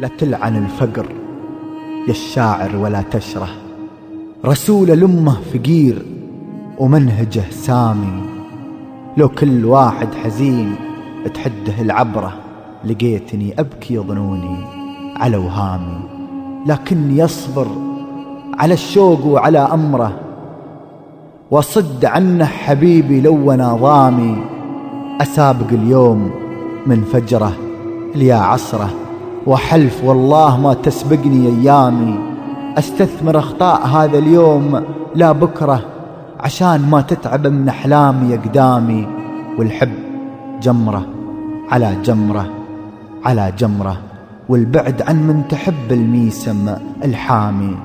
لا تلعن الفقر يا الشاعر ولا تشره. رسول لمة فقير ومنهجه سامي. لو كل واحد حزين تحده العبرة لقيتني أبكي ظنوني على وهامي. لكني أصبر على الشوق وعلى أمره وصد عنه حبيبي لو ضامي. أسابق اليوم من فجره ليا عصره. وحلف والله ما تسبقني أيامي. أستثمر أخطاء هذا اليوم لا بكرة عشان ما تتعب من أحلامي أقدامي والحب جمرة على جمرة على جمرة والبعد عن من تحب الميسم الحامي.